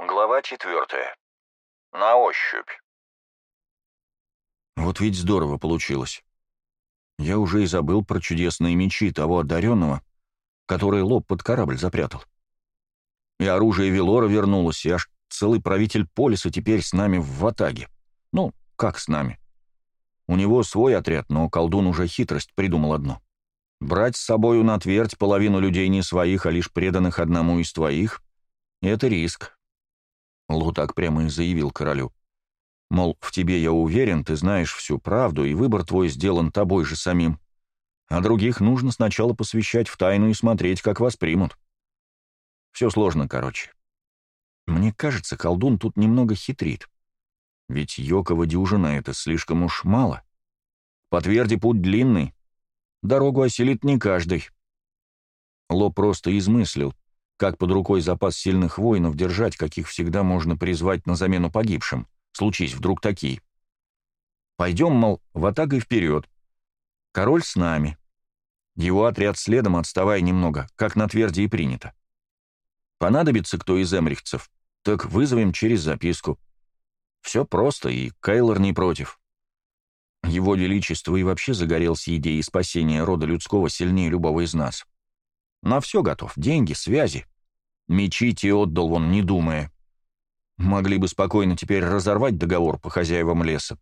Глава четвертая. На ощупь. Вот ведь здорово получилось. Я уже и забыл про чудесные мечи того одаренного, который лоб под корабль запрятал. И оружие Велора вернулось, и аж целый правитель Полиса теперь с нами в Ватаге. Ну, как с нами? У него свой отряд, но колдун уже хитрость придумал одну. Брать с собою на твердь половину людей не своих, а лишь преданных одному из твоих — это риск. Лу так прямо и заявил королю. Мол, в тебе я уверен, ты знаешь всю правду, и выбор твой сделан тобой же самим. А других нужно сначала посвящать в тайну и смотреть, как воспримут. Все сложно, короче. Мне кажется, колдун тут немного хитрит. Ведь Йокова дюжина — это слишком уж мало. По тверди путь длинный. Дорогу оселит не каждый. Ло просто измыслил, как под рукой запас сильных воинов держать, каких всегда можно призвать на замену погибшим, случись вдруг такие. Пойдем, мол, в атакой вперед. Король с нами. Его отряд следом, отставая немного, как на тверди и принято. Понадобится кто из эмрихцев, так вызовем через записку. Все просто, и Кайлор не против. Его Величество и вообще загорелся идеей спасения рода людского сильнее любого из нас. На все готов. Деньги, связи. Мечи те отдал он, не думая. Могли бы спокойно теперь разорвать договор по хозяевам леса.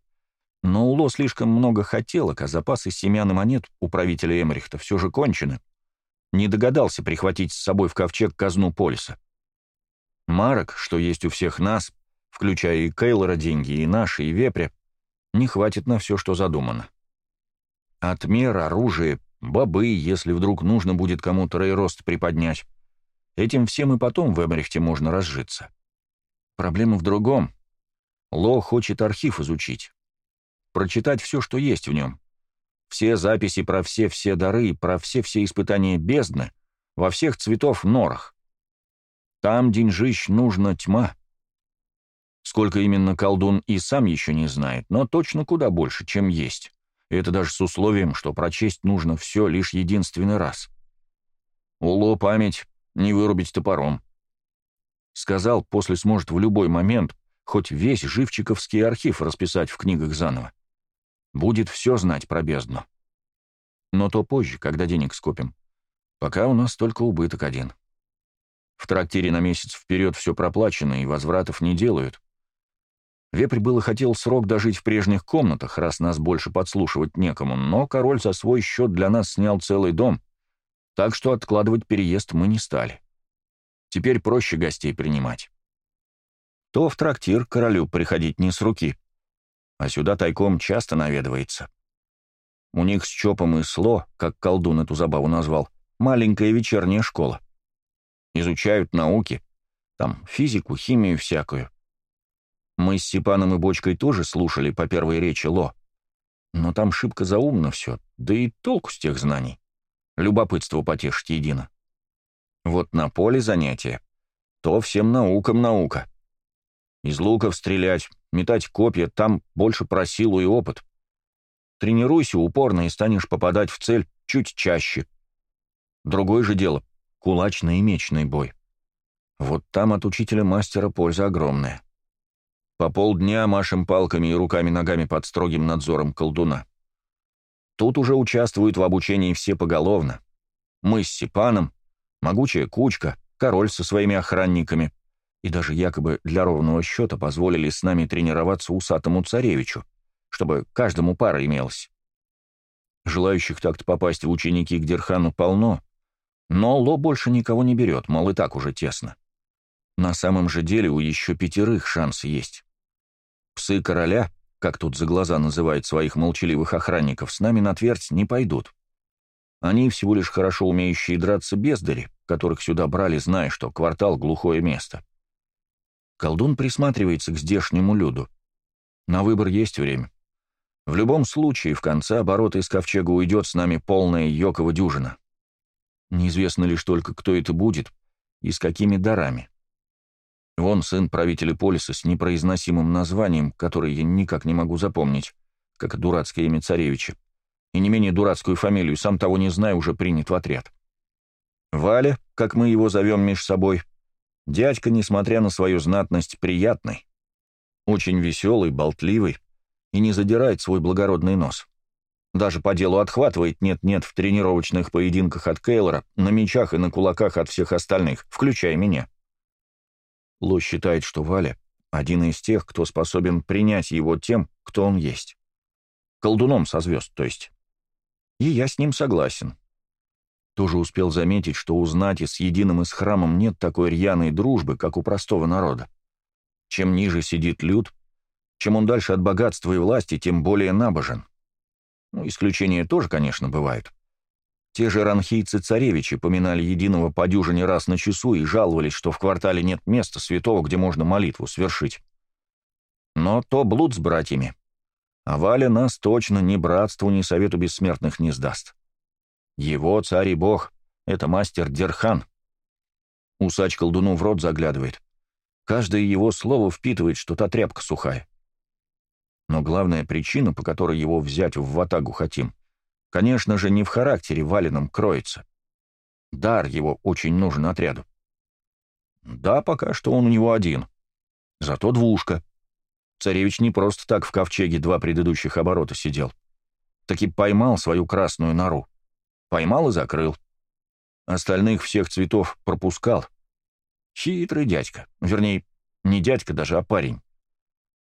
Но Уло слишком много хотелок, а запасы семян и монет у правителя Эмрихта все же кончены. Не догадался прихватить с собой в ковчег казну Полиса. Марок, что есть у всех нас, включая и Кейлора деньги, и наши, и вепря, не хватит на все, что задумано. Отмер, оружие, бобы, если вдруг нужно будет кому-то рейрост приподнять. Этим всем и потом в Эмрихте можно разжиться. Проблема в другом. Ло хочет архив изучить. Прочитать все, что есть в нем. Все записи про все-все дары, про все-все испытания бездны, во всех цветов норах. Там деньжищ нужна тьма. Сколько именно колдун и сам еще не знает, но точно куда больше, чем есть. И это даже с условием, что прочесть нужно все лишь единственный раз. Уло память не вырубить топором. Сказал, после сможет в любой момент хоть весь живчиковский архив расписать в книгах заново. Будет все знать про бездну. Но то позже, когда денег скопим. Пока у нас только убыток один. В трактире на месяц вперед все проплачено, и возвратов не делают. Вепрь было хотел срок дожить в прежних комнатах, раз нас больше подслушивать некому, но король за свой счет для нас снял целый дом, так что откладывать переезд мы не стали. Теперь проще гостей принимать. То в трактир королю приходить не с руки, а сюда тайком часто наведывается. У них с Чопом и Сло, как колдун эту забаву назвал, маленькая вечерняя школа. Изучают науки, там физику, химию всякую. Мы с Степаном и Бочкой тоже слушали по первой речи Ло. Но там шибко заумно все, да и толку с тех знаний. Любопытство потешить едино. Вот на поле занятия, то всем наукам наука. Из луков стрелять, метать копья, там больше про силу и опыт. Тренируйся упорно и станешь попадать в цель чуть чаще. Другое же дело — кулачный и мечный бой. Вот там от учителя-мастера польза огромная. По полдня машем палками и руками-ногами под строгим надзором колдуна. Тут уже участвуют в обучении все поголовно. Мы с Степаном, могучая кучка, король со своими охранниками, и даже якобы для ровного счета позволили с нами тренироваться усатому царевичу, чтобы каждому пара имелась. Желающих так-то попасть в ученики к Дерхану полно, но Ло больше никого не берет, мол, и так уже тесно. На самом же деле у еще пятерых шанс есть. Псы короля, как тут за глаза называют своих молчаливых охранников, с нами на твердь не пойдут. Они всего лишь хорошо умеющие драться бездари, которых сюда брали, зная, что квартал — глухое место. Колдун присматривается к здешнему люду. На выбор есть время. В любом случае, в конце оборота из ковчега уйдет с нами полная йокова дюжина. Неизвестно лишь только, кто это будет и с какими дарами. Вон сын правителя Полиса с непроизносимым названием, которое я никак не могу запомнить, как дурацкое имя царевича, и не менее дурацкую фамилию, сам того не зная, уже принят в отряд. Валя, как мы его зовем меж собой, Дядька, несмотря на свою знатность, приятный. Очень веселый, болтливый и не задирает свой благородный нос. Даже по делу отхватывает нет-нет в тренировочных поединках от Кейлора, на мечах и на кулаках от всех остальных, включая меня. Ло считает, что Валя — один из тех, кто способен принять его тем, кто он есть. Колдуном со звезд, то есть. И я с ним согласен. Тоже успел заметить, что у знати с единым из храмом нет такой рьяной дружбы, как у простого народа. Чем ниже сидит люд, чем он дальше от богатства и власти, тем более набожен. Ну, исключения тоже, конечно, бывают. Те же ранхийцы-царевичи поминали единого по дюжине раз на часу и жаловались, что в квартале нет места святого, где можно молитву свершить. Но то блуд с братьями. А Валя нас точно ни братству, ни совету бессмертных не сдаст. Его царь и бог — это мастер Дерхан. Усач колдуну в рот заглядывает. Каждое его слово впитывает, что та тряпка сухая. Но главная причина, по которой его взять в ватагу хотим, конечно же, не в характере валеном кроется. Дар его очень нужен отряду. Да, пока что он у него один. Зато двушка. Царевич не просто так в ковчеге два предыдущих оборота сидел. Таки поймал свою красную нору. Поймал и закрыл. Остальных всех цветов пропускал. Хитрый дядька. Вернее, не дядька даже, а парень.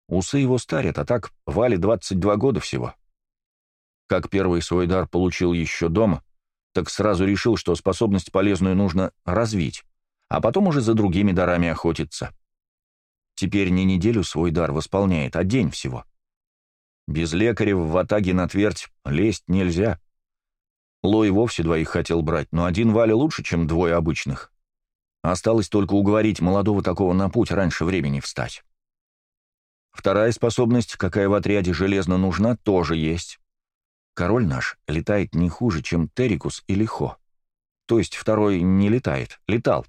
Усы его старят, а так Вале 22 года всего. Как первый свой дар получил еще дома, так сразу решил, что способность полезную нужно развить, а потом уже за другими дарами охотиться. Теперь не неделю свой дар восполняет, а день всего. Без лекаря в Ватаге на твердь лезть нельзя. Лой вовсе двоих хотел брать, но один Валя лучше, чем двое обычных. Осталось только уговорить молодого такого на путь раньше времени встать. Вторая способность, какая в отряде железно нужна, тоже есть. Король наш летает не хуже, чем Терикус или Хо. То есть второй не летает, летал.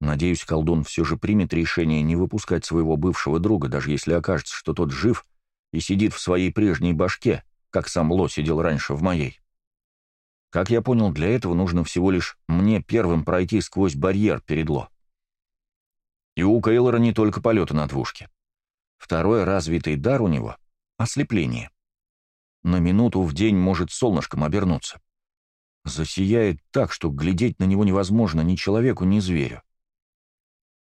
Надеюсь, колдун все же примет решение не выпускать своего бывшего друга, даже если окажется, что тот жив и сидит в своей прежней башке, как сам Ло сидел раньше в моей. Как я понял, для этого нужно всего лишь мне первым пройти сквозь барьер перед Ло. И у Кейлора не только полеты на двушке. Второй развитый дар у него — ослепление. На минуту в день может солнышком обернуться. Засияет так, что глядеть на него невозможно ни человеку, ни зверю.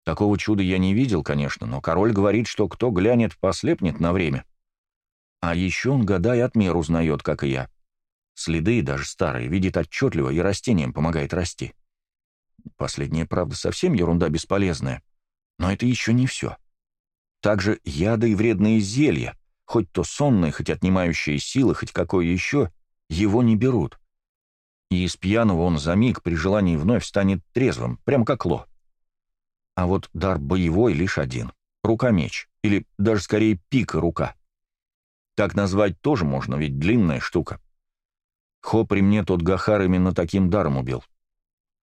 Такого чуда я не видел, конечно, но король говорит, что кто глянет, послепнет на время. А еще он года и от мер узнает, как и я. Следы, даже старые, видит отчетливо и растениям помогает расти. Последняя, правда, совсем ерунда бесполезная. Но это еще не все. Также яды и вредные зелья, хоть то сонные, хоть отнимающие силы, хоть какое еще, его не берут. И из пьяного он за миг при желании вновь станет трезвым, прям как Ло. А вот дар боевой лишь один — рука-меч, или даже скорее пика-рука. Так назвать тоже можно, ведь длинная штука. Хо при мне тот Гахар именно таким даром убил.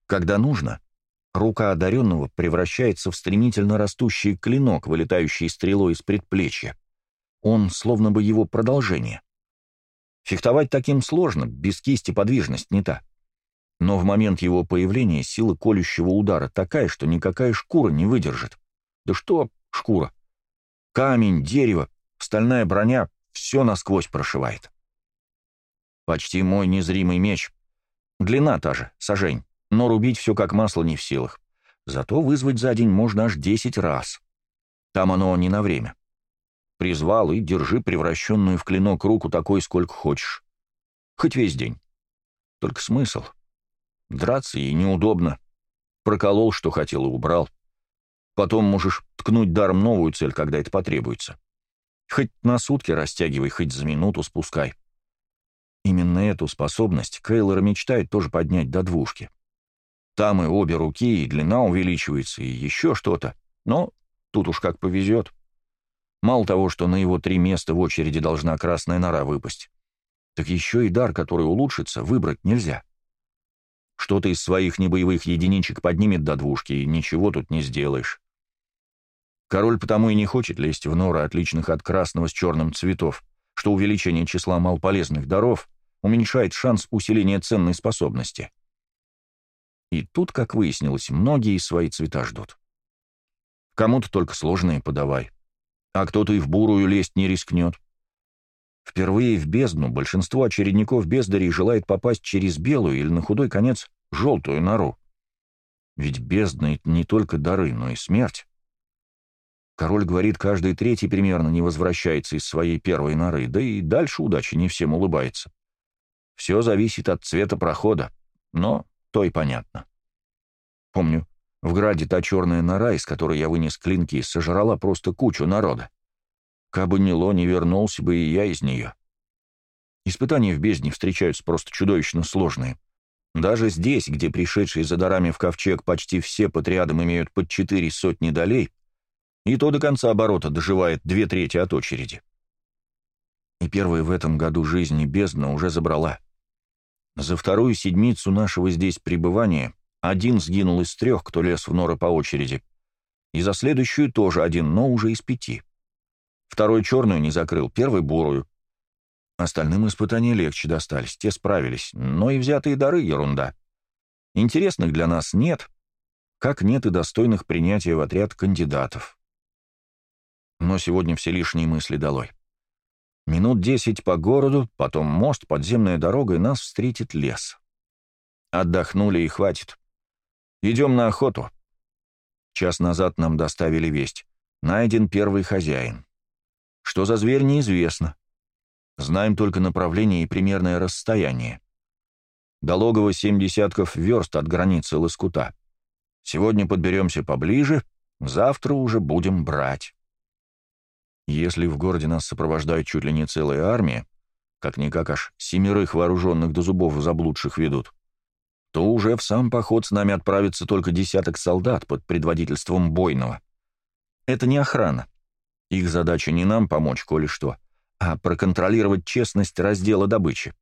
Когда нужно, Рука одаренного превращается в стремительно растущий клинок, вылетающий стрелой из предплечья. Он словно бы его продолжение. Фехтовать таким сложно, без кисти подвижность не та. Но в момент его появления сила колющего удара такая, что никакая шкура не выдержит. Да что шкура? Камень, дерево, стальная броня — все насквозь прошивает. Почти мой незримый меч. Длина та же, сажень но рубить все как масло не в силах. Зато вызвать за день можно аж десять раз. Там оно не на время. Призвал и держи превращенную в клинок руку такой, сколько хочешь. Хоть весь день. Только смысл. Драться ей неудобно. Проколол, что хотел, и убрал. Потом можешь ткнуть даром новую цель, когда это потребуется. Хоть на сутки растягивай, хоть за минуту спускай. Именно эту способность Кейлор мечтает тоже поднять до двушки. Там и обе руки, и длина увеличивается, и еще что-то. Но тут уж как повезет. Мало того, что на его три места в очереди должна красная нора выпасть, так еще и дар, который улучшится, выбрать нельзя. Что-то из своих небоевых единичек поднимет до двушки, и ничего тут не сделаешь. Король потому и не хочет лезть в норы, отличных от красного с черным цветов, что увеличение числа малполезных даров уменьшает шанс усиления ценной способности. И тут, как выяснилось, многие свои цвета ждут. Кому-то только сложные подавай. А кто-то и в бурую лезть не рискнет. Впервые в бездну большинство очередников бездарей желает попасть через белую или на худой конец желтую нору. Ведь бездна — это не только дары, но и смерть. Король говорит, каждый третий примерно не возвращается из своей первой норы, да и дальше удачи не всем улыбается. Все зависит от цвета прохода, но то и понятно. Помню, в граде та черная нора, из которой я вынес клинки, сожрала просто кучу народа. Кабы не Ло, не вернулся бы и я из нее. Испытания в бездне встречаются просто чудовищно сложные. Даже здесь, где пришедшие за дарами в ковчег почти все подрядом имеют под четыре сотни долей, и то до конца оборота доживает две трети от очереди. И первая в этом году жизни бездна уже забрала. За вторую седмицу нашего здесь пребывания один сгинул из трех, кто лез в норы по очереди, и за следующую тоже один, но уже из пяти. Второй черную не закрыл, первый бурую. Остальным испытания легче достались, те справились, но и взятые дары — ерунда. Интересных для нас нет, как нет и достойных принятия в отряд кандидатов. Но сегодня все лишние мысли долой. Минут десять по городу, потом мост, подземная дорога, и нас встретит лес. Отдохнули и хватит. Идем на охоту. Час назад нам доставили весть. Найден первый хозяин. Что за зверь, неизвестно. Знаем только направление и примерное расстояние. До логова семь десятков верст от границы Лоскута. Сегодня подберемся поближе, завтра уже будем брать. Если в городе нас сопровождает чуть ли не целая армия, как-никак аж семерых вооруженных до зубов заблудших ведут, то уже в сам поход с нами отправится только десяток солдат под предводительством Бойного. Это не охрана. Их задача не нам помочь, коли что, а проконтролировать честность раздела добычи.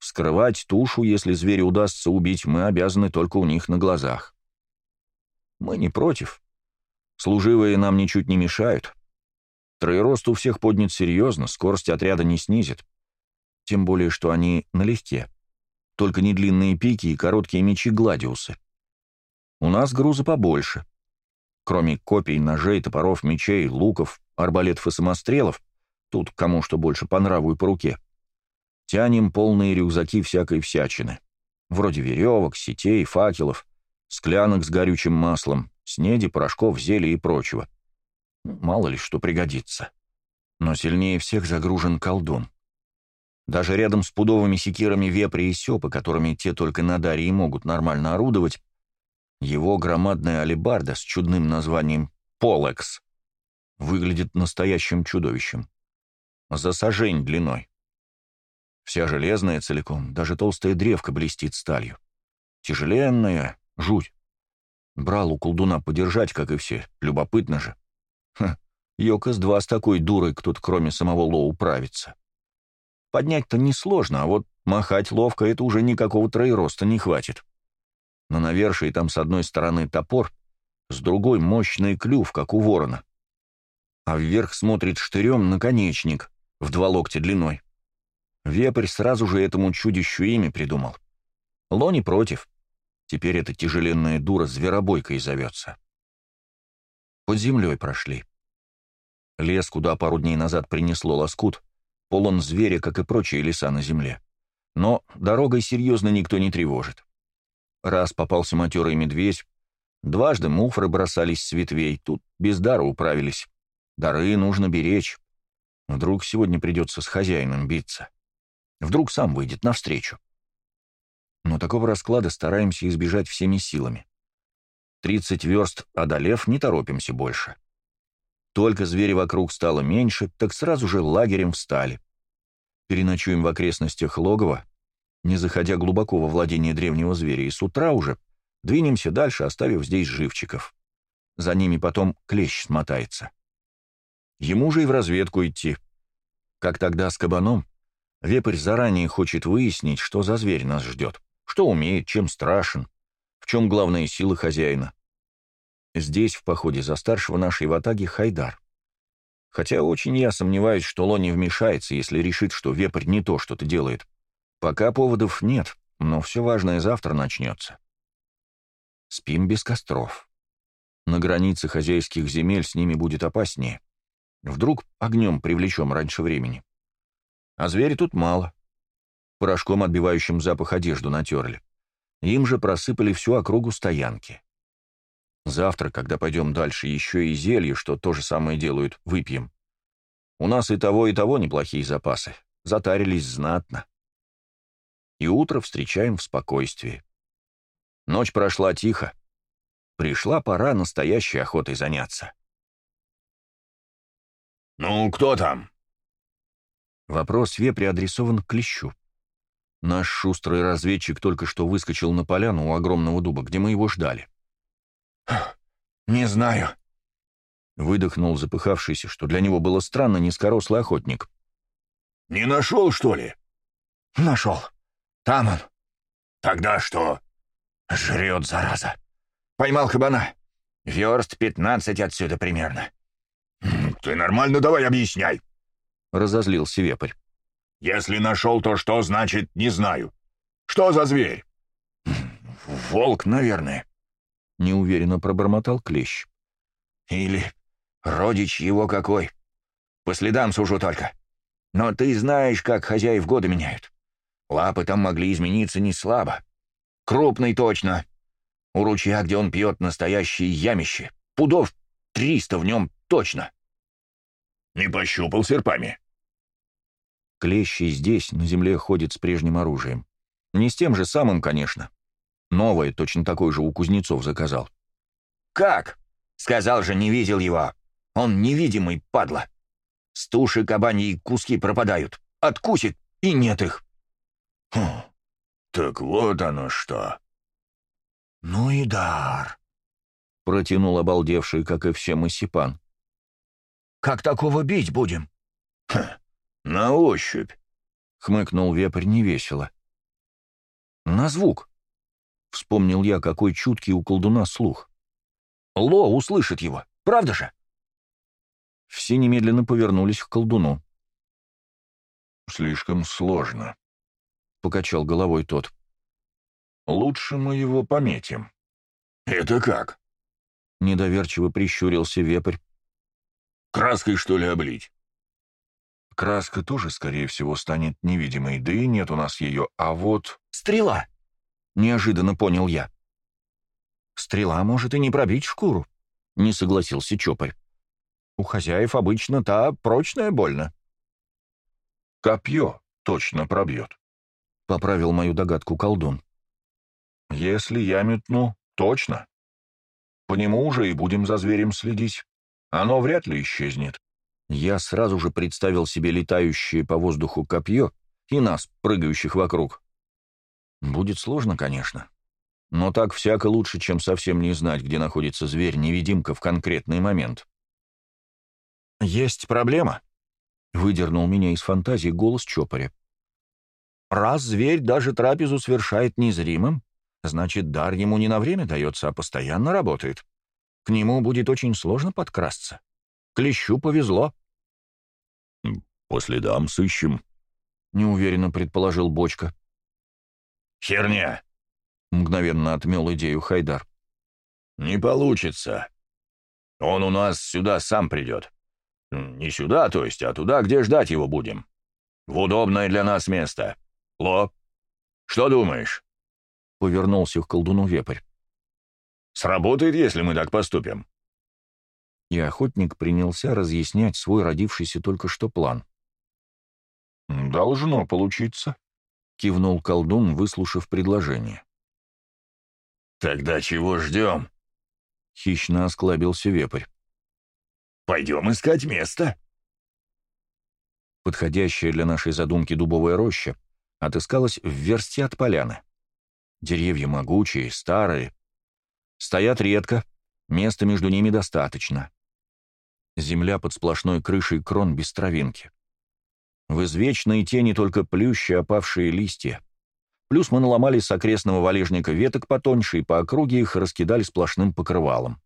Вскрывать тушу, если зверя удастся убить, мы обязаны только у них на глазах. Мы не против. Служивые нам ничуть не мешают. Троерост у всех поднят серьезно, скорость отряда не снизит. Тем более, что они налегке. Только не длинные пики и короткие мечи Гладиусы. У нас груза побольше. Кроме копий, ножей, топоров, мечей, луков, арбалетов и самострелов, тут кому что больше по нраву и по руке, тянем полные рюкзаки всякой всячины, вроде веревок, сетей, факелов, склянок с горючим маслом, снеди, порошков, зелий и прочего. Мало ли что пригодится. Но сильнее всех загружен колдун. Даже рядом с пудовыми секирами вепри и сёпы, которыми те только на Дарье могут нормально орудовать, его громадная алебарда с чудным названием «Полекс» выглядит настоящим чудовищем. За сажень длиной. Вся железная целиком, даже толстая древка блестит сталью. Тяжеленная, жуть. Брал у колдуна подержать, как и все, любопытно же. Ха, Йокос-2 с такой дурой кто-то кроме самого Лоу управится. Поднять-то несложно, а вот махать ловко это уже никакого троероста не хватит. На навершии там с одной стороны топор, с другой мощный клюв, как у ворона. А вверх смотрит штырем наконечник в два локтя длиной. Вепрь сразу же этому чудищу имя придумал. Лони против. Теперь эта тяжеленная дура зверобойкой зовется. Под землей прошли. Лес, куда пару дней назад принесло лоскут, полон зверя, как и прочие леса на земле. Но дорогой серьезно никто не тревожит. Раз попался матерый медведь, дважды муфры бросались с ветвей, тут без дара управились. Дары нужно беречь. Вдруг сегодня придется с хозяином биться. Вдруг сам выйдет навстречу. Но такого расклада стараемся избежать всеми силами. Тридцать верст одолев, не торопимся больше. Только звери вокруг стало меньше, так сразу же лагерем встали. Переночуем в окрестностях логова, не заходя глубоко во владение древнего зверя, и с утра уже двинемся дальше, оставив здесь живчиков. За ними потом клещ смотается. Ему же и в разведку идти. Как тогда с кабаном, вепрь заранее хочет выяснить, что за зверь нас ждет, что умеет, чем страшен, в чем главная сила хозяина. Здесь, в походе за старшего нашей ватаги, Хайдар. Хотя очень я сомневаюсь, что Лони вмешается, если решит, что вепрь не то что-то делает. Пока поводов нет, но все важное завтра начнется. Спим без костров. На границе хозяйских земель с ними будет опаснее. Вдруг огнем привлечем раньше времени. А зверей тут мало. Порошком, отбивающим запах одежду, натерли. Им же просыпали всю округу стоянки. Завтра, когда пойдем дальше, еще и зелье, что то же самое делают, выпьем. У нас и того, и того неплохие запасы. Затарились знатно. И утро встречаем в спокойствии. Ночь прошла тихо. Пришла пора настоящей охотой заняться. «Ну, кто там?» Вопрос Вепри адресован к Клещу. Наш шустрый разведчик только что выскочил на поляну у огромного дуба, где мы его ждали. «Не знаю», — выдохнул запыхавшийся, что для него было странно, низкорослый охотник. «Не нашел, что ли?» «Нашел. Там он». «Тогда что?» «Жрет, зараза. Поймал кабана. Верст пятнадцать отсюда примерно». «Ты нормально давай объясняй», — разозлился вепрь. «Если нашел, то что значит «не знаю»? Что за зверь?» «Волк, наверное», — неуверенно пробормотал Клещ. «Или родич его какой. По следам сужу только. Но ты знаешь, как хозяев года меняют. Лапы там могли измениться не слабо. Крупный точно. У ручья, где он пьет настоящие ямище. Пудов триста в нем точно. Не пощупал серпами. Клещи здесь, на земле, ходит с прежним оружием. Не с тем же самым, конечно. Новое, точно такое же у кузнецов заказал. «Как?» «Сказал же, не видел его. Он невидимый, падла. С туши кабаньи куски пропадают. Откусит, и нет их». Хм, так вот оно что. «Ну и дар», — протянул обалдевший, как и все Массипан. «Как такого бить будем?» Ха, «На ощупь», — хмыкнул вепрь невесело. «На звук», — вспомнил я, какой чуткий у колдуна слух. «Ло услышит его, правда же?» Все немедленно повернулись к колдуну. «Слишком сложно», — покачал головой тот. «Лучше мы его пометим». «Это как?» — недоверчиво прищурился вепрь. «Краской, что ли, облить?» Краска тоже, скорее всего, станет невидимой, да и нет у нас ее, а вот... «Стрела!» — неожиданно понял я. «Стрела может и не пробить шкуру», — не согласился Чопарь. «У хозяев обычно та прочная больно». «Копье точно пробьет», — поправил мою догадку колдун. «Если я метну, точно. По нему уже и будем за зверем следить. Оно вряд ли исчезнет». Я сразу же представил себе летающее по воздуху копье и нас, прыгающих вокруг. Будет сложно, конечно. Но так всяко лучше, чем совсем не знать, где находится зверь-невидимка в конкретный момент. «Есть проблема», — выдернул меня из фантазии голос Чопаря. «Раз зверь даже трапезу совершает незримым, значит, дар ему не на время дается, а постоянно работает. К нему будет очень сложно подкрасться. Клещу повезло». «По следам сыщем», — неуверенно предположил Бочка. «Херня!» — мгновенно отмел идею Хайдар. «Не получится. Он у нас сюда сам придет. Не сюда, то есть, а туда, где ждать его будем. В удобное для нас место. Ло, что думаешь?» Повернулся к колдуну вепрь. «Сработает, если мы так поступим?» И охотник принялся разъяснять свой родившийся только что план. «Должно получиться», — кивнул колдун, выслушав предложение. «Тогда чего ждем?» — хищно осклабился вепрь. «Пойдем искать место». Подходящая для нашей задумки дубовая роща отыскалась в версте от поляны. Деревья могучие, старые. Стоят редко, места между ними достаточно. Земля под сплошной крышей крон без травинки. В извечной тени только плющи, опавшие листья. Плюс мы наломали с окрестного валежника веток потоньше и по округе их раскидали сплошным покрывалом.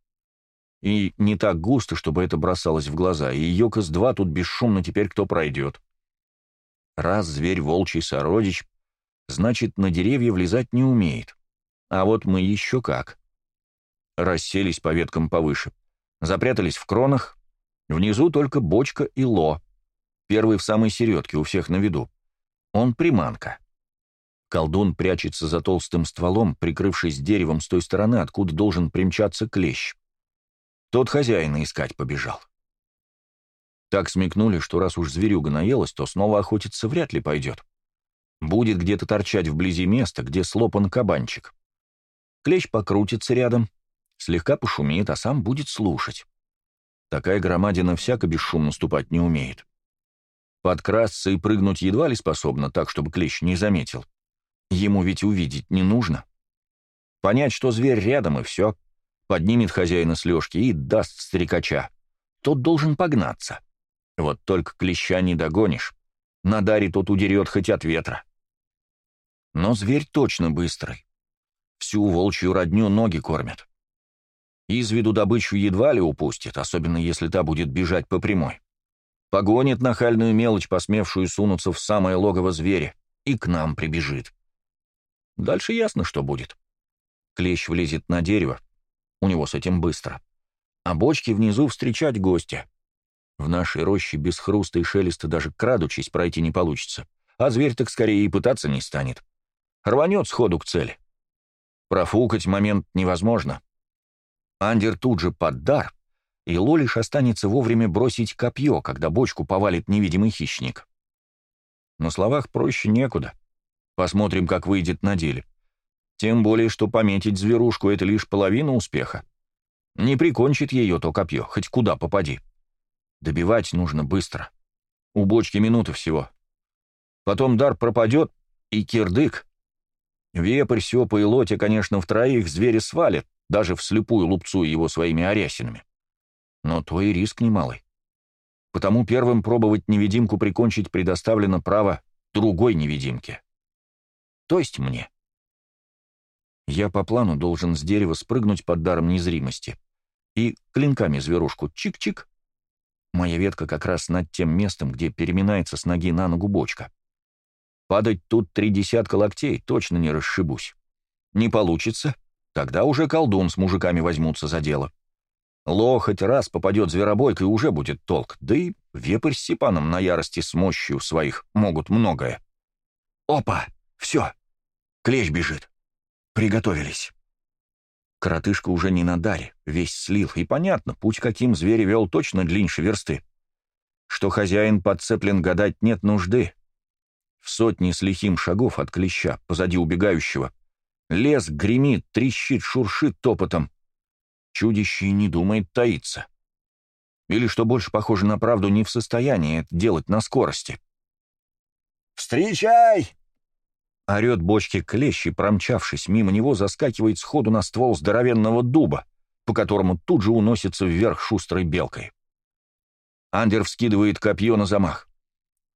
И не так густо, чтобы это бросалось в глаза, и Йокос-2 тут бесшумно теперь кто пройдет. Раз зверь волчий сородич, значит, на деревья влезать не умеет. А вот мы еще как. Расселись по веткам повыше. Запрятались в кронах. Внизу только бочка и ло. Первый в самой середке, у всех на виду. Он приманка. Колдун прячется за толстым стволом, прикрывшись деревом с той стороны, откуда должен примчаться клещ. Тот хозяина искать побежал. Так смекнули, что раз уж зверюга наелась, то снова охотиться вряд ли пойдет. Будет где-то торчать вблизи места, где слопан кабанчик. Клещ покрутится рядом, слегка пошумеет, а сам будет слушать. Такая громадина всяко бесшумно ступать не умеет. Подкрасться и прыгнуть едва ли способна, так, чтобы клещ не заметил. Ему ведь увидеть не нужно. Понять, что зверь рядом, и все. Поднимет хозяина с лёжки и даст стрекача. Тот должен погнаться. Вот только клеща не догонишь. На даре тот удерет хоть от ветра. Но зверь точно быстрый. Всю волчью родню ноги кормят. Из виду добычу едва ли упустит, особенно если та будет бежать по прямой. Погонит нахальную мелочь, посмевшую сунуться в самое логово зверя, и к нам прибежит. Дальше ясно, что будет. Клещ влезет на дерево, у него с этим быстро. А бочки внизу встречать гостя. В нашей роще без хруста и шелеста даже крадучись пройти не получится, а зверь так скорее и пытаться не станет. Рванет сходу к цели. Профукать момент невозможно. Андер тут же под дар, и Лолиш останется вовремя бросить копье, когда бочку повалит невидимый хищник. На словах проще некуда. Посмотрим, как выйдет на деле. Тем более, что пометить зверушку — это лишь половина успеха. Не прикончит ее то копье, хоть куда попади. Добивать нужно быстро. У бочки минуты всего. Потом дар пропадет, и кирдык. Вепрь, сёпа и лотя, конечно, в троих звери свалит, даже вслепую лупцуя его своими арясинами. Но то и риск немалый. Потому первым пробовать невидимку прикончить предоставлено право другой невидимке то есть мне. Я по плану должен с дерева спрыгнуть под даром незримости и клинками зверушку чик-чик. Моя ветка как раз над тем местом, где переминается с ноги на ногу бочка. Падать тут три десятка локтей, точно не расшибусь. Не получится, тогда уже колдун с мужиками возьмутся за дело. Ло хоть раз попадет зверобойкой, уже будет толк, да и вепрь с Сипаном на ярости с мощью своих могут многое. Опа! Все. Клещ бежит. Приготовились. Коротышка уже не на даре, весь слил, и понятно, путь каким зверь вел точно длиннее версты. Что хозяин подцеплен, гадать нет нужды. В сотни с лихим шагов от клеща, позади убегающего. Лес гремит, трещит, шуршит топотом. Чудище не думает таиться. Или, что больше похоже на правду, не в состоянии это делать на скорости. «Встречай!» Орет бочки клещ и, промчавшись мимо него, заскакивает сходу на ствол здоровенного дуба, по которому тут же уносится вверх шустрой белкой. Андер вскидывает копье на замах.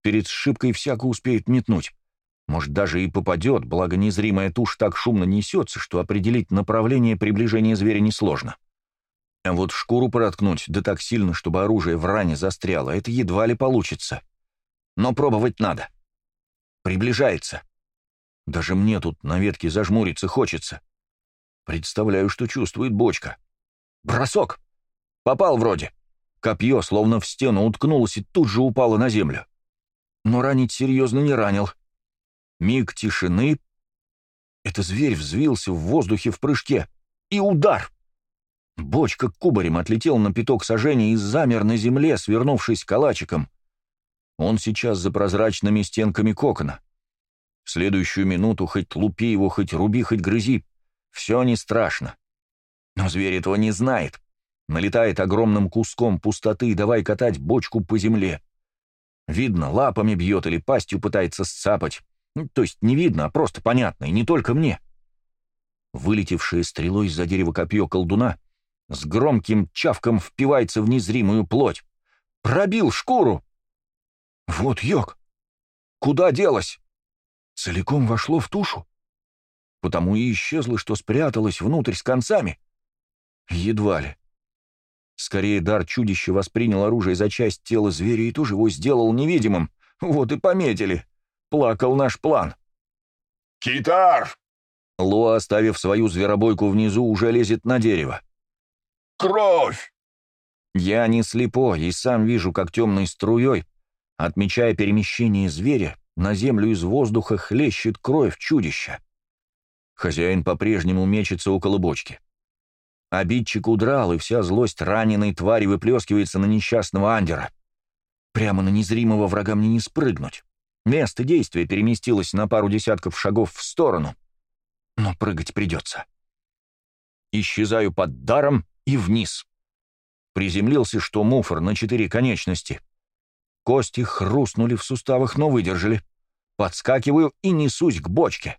Перед сшибкой всяко успеет метнуть. Может, даже и попадет, благо незримая тушь так шумно несется, что определить направление приближения зверя несложно. А вот шкуру проткнуть, да так сильно, чтобы оружие в ране застряло, это едва ли получится. Но пробовать надо. Приближается. Даже мне тут на ветке зажмуриться хочется. Представляю, что чувствует бочка. Бросок! Попал вроде. Копье, словно в стену, уткнулось и тут же упало на землю. Но ранить серьезно не ранил. Миг тишины. Это зверь взвился в воздухе в прыжке. И удар! Бочка кубарем отлетел на пяток сажений и замер на земле, свернувшись калачиком. Он сейчас за прозрачными стенками кокона. В следующую минуту хоть лупи его, хоть руби, хоть грызи. Все не страшно. Но зверь этого не знает. Налетает огромным куском пустоты давай катать бочку по земле. Видно, лапами бьет или пастью пытается сцапать. Ну, то есть не видно, а просто понятно, и не только мне. Вылетевшее стрелой из-за дерева копье колдуна с громким чавком впивается в незримую плоть. Пробил шкуру. Вот йог. Куда делась? целиком вошло в тушу? Потому и исчезло, что спряталось внутрь с концами? Едва ли. Скорее, дар чудища воспринял оружие за часть тела зверя и тоже его сделал невидимым. Вот и пометили. Плакал наш план. «Китар!» Ло, оставив свою зверобойку внизу, уже лезет на дерево. Кровь!» Я не слепой и сам вижу, как темной струей, отмечая перемещение зверя, на землю из воздуха хлещет кровь чудища. Хозяин по-прежнему мечется около бочки. Обидчик удрал, и вся злость раненой твари выплескивается на несчастного Андера. Прямо на незримого врага мне не спрыгнуть. Место действия переместилось на пару десятков шагов в сторону. Но прыгать придется. Исчезаю под даром и вниз. Приземлился, что муфор на четыре конечности. Кости хрустнули в суставах, но выдержали. Подскакиваю и несусь к бочке.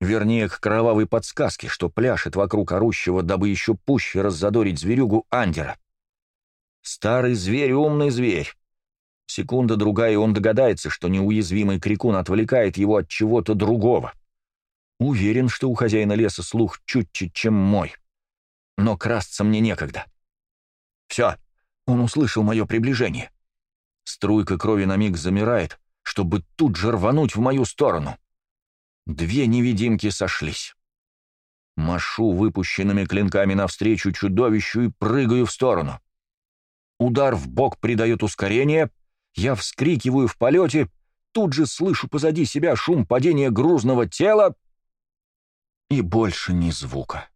Вернее, к кровавой подсказке, что пляшет вокруг орущего, дабы еще пуще раззадорить зверюгу Андера. Старый зверь — умный зверь. Секунда-другая, и он догадается, что неуязвимый крикун отвлекает его от чего-то другого. Уверен, что у хозяина леса слух чуть-чуть, чем мой. Но красться мне некогда. Все, он услышал мое приближение. Струйка крови на миг замирает, чтобы тут же рвануть в мою сторону. Две невидимки сошлись. Машу выпущенными клинками навстречу чудовищу и прыгаю в сторону. Удар в бок придает ускорение, я вскрикиваю в полете, тут же слышу позади себя шум падения грузного тела и больше ни звука.